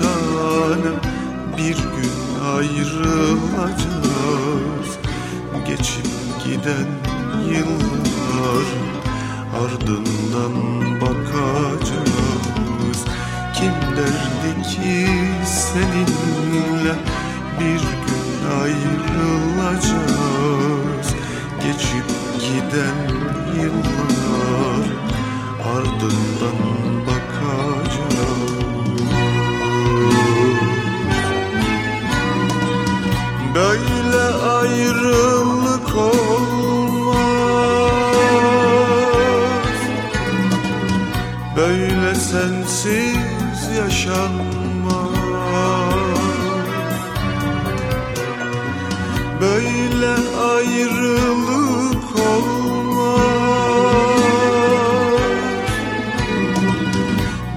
tanem bir gün ayrılacağız. Geçip giden yıllar ardından bakacağız. Kim derdi ki seninle bir gün ayrılacağız? Geçip giden yıllar ardından Böyle sensiz yaşanmaz. Böyle ayrılık olmaz.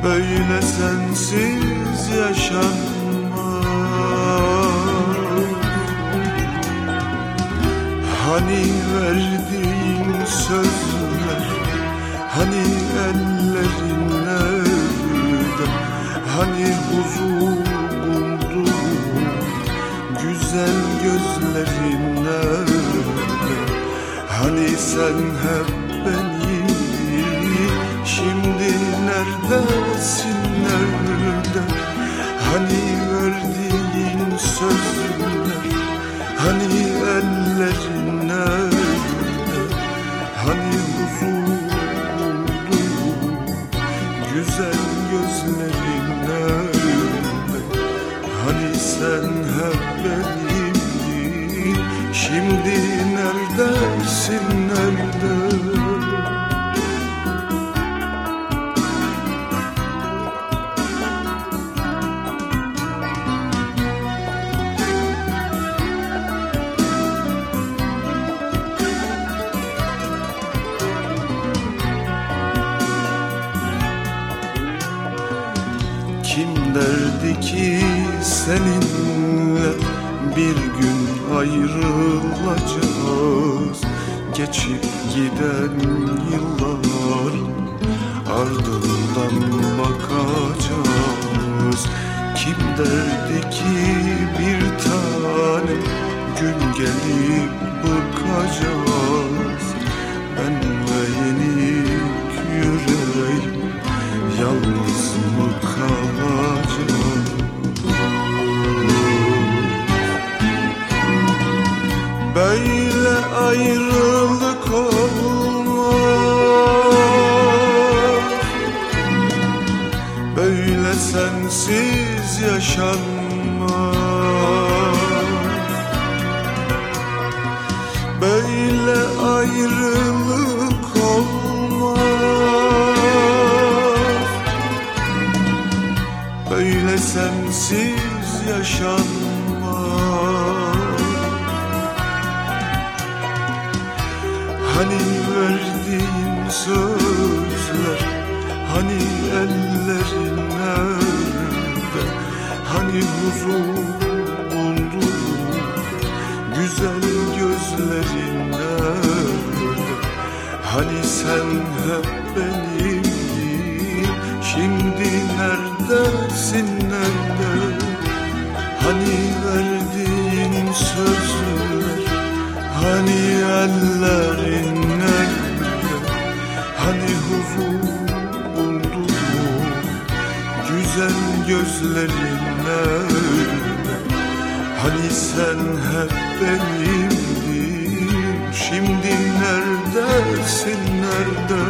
Böyle sensiz yaşanmaz. Hani verdiğin sözler Hani ellerin nerede Hani huzur bulduğun Güzel gözlerin nerede Hani sen hep sen hep benimdin Şimdi neredesin nerede Kim derdi ki seninle bir gün ayrılacağız? Geçip giden yıllar ardından bakacağız. Kim derdi ki bir tane ayrılık olmaz. Böyle sensiz yaşanmaz. Böyle ayrılık olmaz. Böyle sensiz yaşanmaz Hani verdiğin sözler Hani ellerin nerede? Hani huzur bulduğun Güzel gözlerin nerede? Hani sen hep benimdin Hani ellerin nerede Hani huzur bulduğun Güzel gözlerin nerede Hani sen hep benimdin. Şimdi neredesin nerede